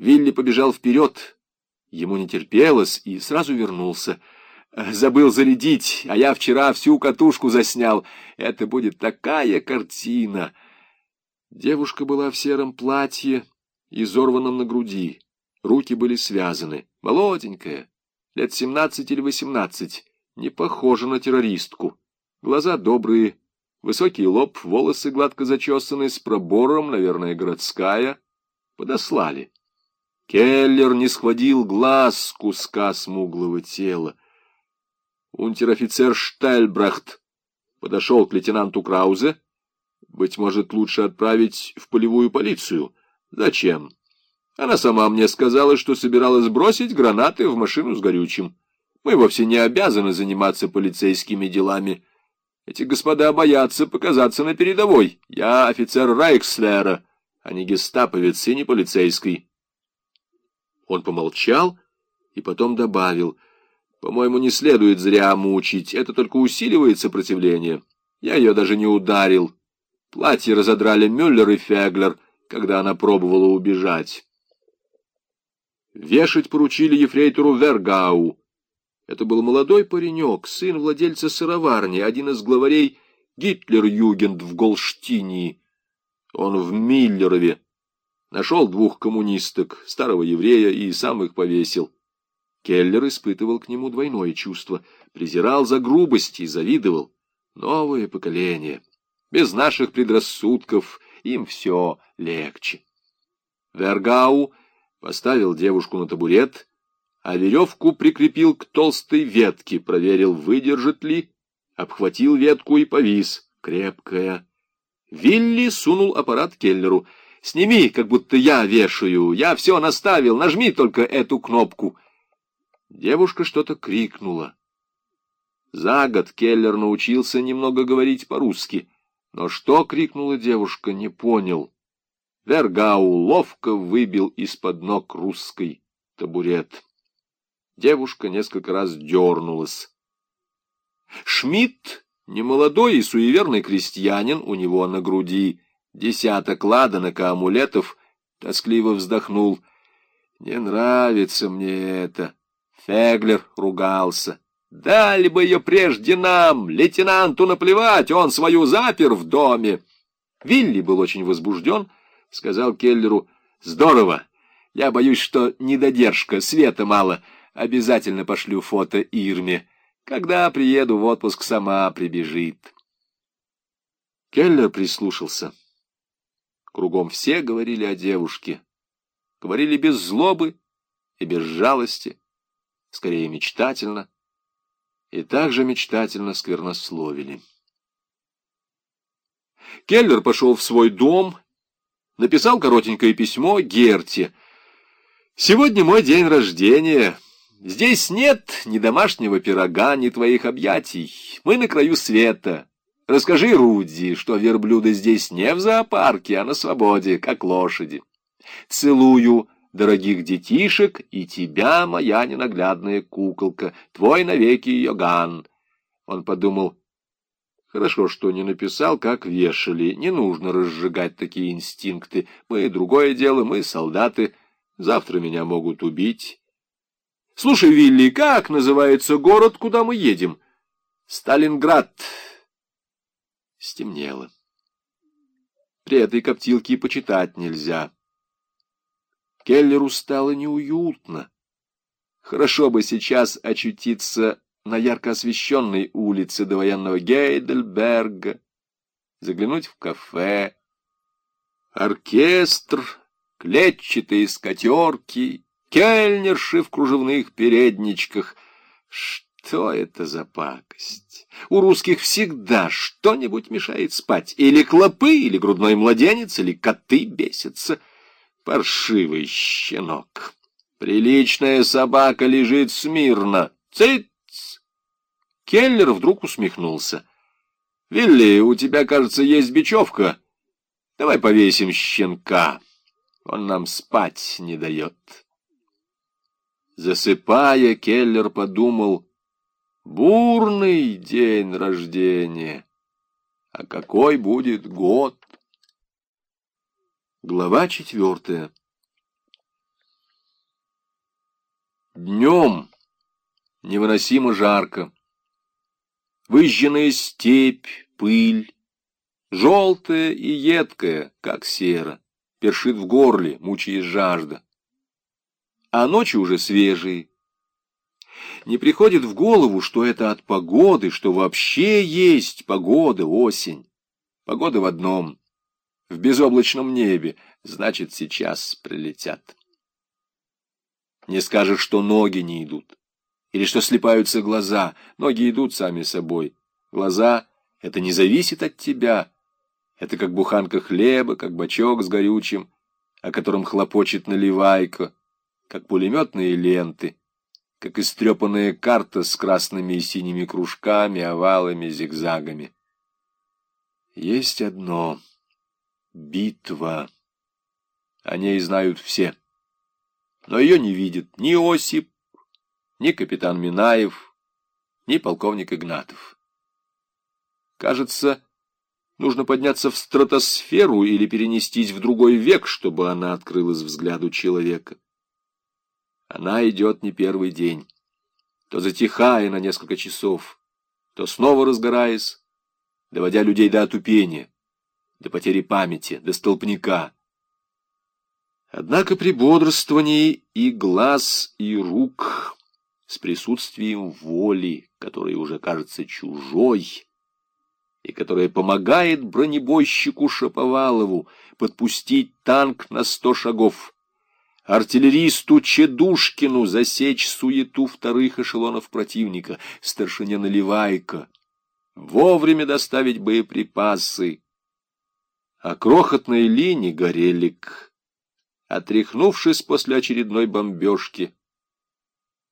Вилли побежал вперед. Ему не терпелось и сразу вернулся. Забыл зарядить, а я вчера всю катушку заснял. Это будет такая картина. Девушка была в сером платье, изорванном на груди. Руки были связаны. Молоденькая, лет семнадцать или восемнадцать. Не похожа на террористку. Глаза добрые, высокий лоб, волосы гладко зачесаны, с пробором, наверное, городская. Подослали. Келлер не схватил глаз куска смуглого тела. Унтер-офицер Штельбрахт подошел к лейтенанту Краузе. Быть может, лучше отправить в полевую полицию. Зачем? Она сама мне сказала, что собиралась бросить гранаты в машину с горючим. Мы вовсе не обязаны заниматься полицейскими делами. Эти господа боятся показаться на передовой. Я офицер Райкслера, а не гестаповец и не полицейский. Он помолчал и потом добавил, «По-моему, не следует зря мучить, это только усиливает сопротивление. Я ее даже не ударил. Платье разодрали Мюллер и Феглер, когда она пробовала убежать». Вешать поручили ефрейтору Вергау. Это был молодой паренек, сын владельца сыроварни, один из главарей Гитлер-Югенд в Голштинии. Он в Миллерове нашел двух коммунисток, старого еврея, и сам их повесил. Келлер испытывал к нему двойное чувство, презирал за грубость и завидовал. Новое поколение, без наших предрассудков, им все легче. Вергау поставил девушку на табурет, а веревку прикрепил к толстой ветке, проверил, выдержит ли, обхватил ветку и повис, крепкая. Вилли сунул аппарат Келлеру. «Сними, как будто я вешаю, я все наставил, нажми только эту кнопку». Девушка что-то крикнула. За год Келлер научился немного говорить по-русски, но что крикнула девушка, не понял. Вергау ловко выбил из-под ног русской табурет. Девушка несколько раз дернулась. Шмидт, немолодой и суеверный крестьянин, у него на груди десяток ладанок и амулетов, тоскливо вздохнул. «Не нравится мне это». Феглер ругался. «Дали бы ее прежде нам, лейтенанту наплевать, он свою запер в доме». Вилли был очень возбужден, — сказал Келлеру. «Здорово! Я боюсь, что недодержка, света мало. Обязательно пошлю фото Ирме. Когда приеду в отпуск, сама прибежит». Келлер прислушался. Кругом все говорили о девушке. Говорили без злобы и без жалости, скорее мечтательно, и также мечтательно сквернословили. Келлер пошел в свой дом написал коротенькое письмо Герте. «Сегодня мой день рождения. Здесь нет ни домашнего пирога, ни твоих объятий. Мы на краю света. Расскажи Руди, что верблюды здесь не в зоопарке, а на свободе, как лошади. Целую дорогих детишек и тебя, моя ненаглядная куколка, твой навеки Йоган». Он подумал, Хорошо, что не написал, как вешали. Не нужно разжигать такие инстинкты. Мы другое дело, мы солдаты. Завтра меня могут убить. Слушай, Вилли, как называется город, куда мы едем? Сталинград. Стемнело. При этой коптилке и почитать нельзя. Келлеру стало неуютно. Хорошо бы сейчас очутиться на ярко освещенной улице довоенного Гейдельберга, заглянуть в кафе, оркестр, клетчатые скатерки, кельнерши в кружевных передничках. Что это за пакость? У русских всегда что-нибудь мешает спать. Или клопы, или грудной младенец, или коты бесятся. Паршивый щенок. Приличная собака лежит смирно. Цит! Келлер вдруг усмехнулся. «Вилли, у тебя, кажется, есть бечевка. Давай повесим щенка. Он нам спать не дает». Засыпая, Келлер подумал, «Бурный день рождения! А какой будет год?» Глава четвертая Днем невыносимо жарко. Выжженная степь, пыль, желтая и едкая, как сера, першит в горле, мучаясь жажда. А ночи уже свежие. Не приходит в голову, что это от погоды, что вообще есть погода, осень. Погода в одном — в безоблачном небе, значит, сейчас прилетят. Не скажешь, что ноги не идут, или что слепаются глаза. Ноги идут сами собой. Глаза — это не зависит от тебя. Это как буханка хлеба, как бачок с горючим, о котором хлопочет наливайка, как пулеметные ленты, как истрепанная карта с красными и синими кружками, овалами, зигзагами. Есть одно — битва. О ней знают все. Но ее не видит ни Осип, ни капитан Минаев, ни полковник Игнатов. Кажется, нужно подняться в стратосферу или перенестись в другой век, чтобы она открылась взгляду человека. Она идет не первый день, то затихая на несколько часов, то снова разгораясь, доводя людей до отупения, до потери памяти, до столбняка. Однако при бодрствовании и глаз, и рук, с присутствием воли, которая уже кажется чужой, и которая помогает бронебойщику Шаповалову подпустить танк на сто шагов, артиллеристу Чедушкину засечь суету вторых эшелонов противника, старшине Наливайко, вовремя доставить боеприпасы. А крохотной линии горелик, отряхнувшись после очередной бомбежки,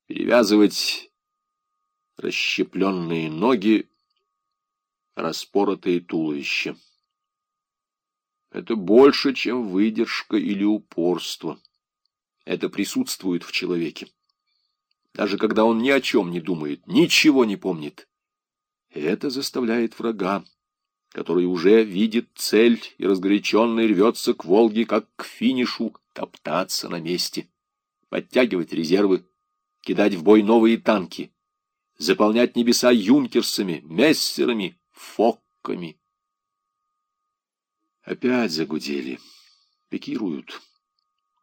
перевязывать расщепленные ноги, распоротые туловища. Это больше, чем выдержка или упорство. Это присутствует в человеке. Даже когда он ни о чем не думает, ничего не помнит. Это заставляет врага, который уже видит цель и разгоряченный рвется к Волге, как к финишу, топтаться на месте, подтягивать резервы, кидать в бой новые танки, заполнять небеса юнкерсами, мессерами, фокками. Опять загудели, пикируют.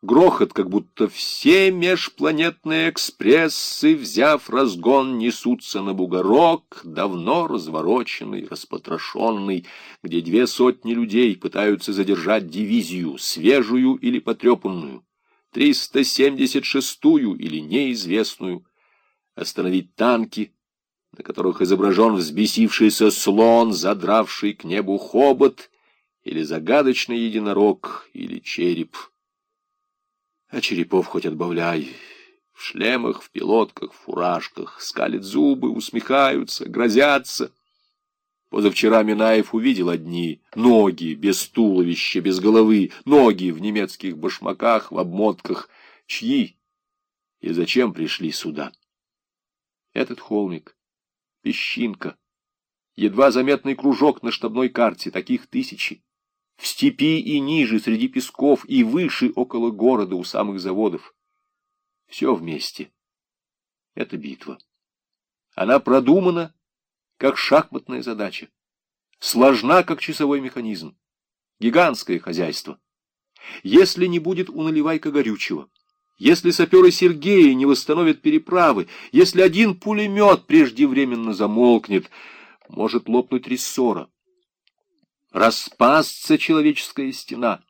Грохот, как будто все межпланетные экспрессы, взяв разгон, несутся на бугорок, давно развороченный, распотрошенный, где две сотни людей пытаются задержать дивизию, свежую или потрепанную, 376-ю или неизвестную, остановить танки, на которых изображен взбесившийся слон, задравший к небу хобот, или загадочный единорог, или череп. А черепов хоть отбавляй. В шлемах, в пилотках, в фуражках, скалят зубы, усмехаются, грозятся. Позавчера Минаев увидел одни ноги, без туловища, без головы, ноги в немецких башмаках, в обмотках. Чьи и зачем пришли сюда? Этот холмик, песчинка, едва заметный кружок на штабной карте, таких тысячи. В степи и ниже, среди песков, и выше, около города, у самых заводов. Все вместе. Это битва. Она продумана, как шахматная задача. Сложна, как часовой механизм. Гигантское хозяйство. Если не будет у наливайка горючего, если саперы Сергея не восстановят переправы, если один пулемет преждевременно замолкнет, может лопнуть рессора распасться человеческая стена,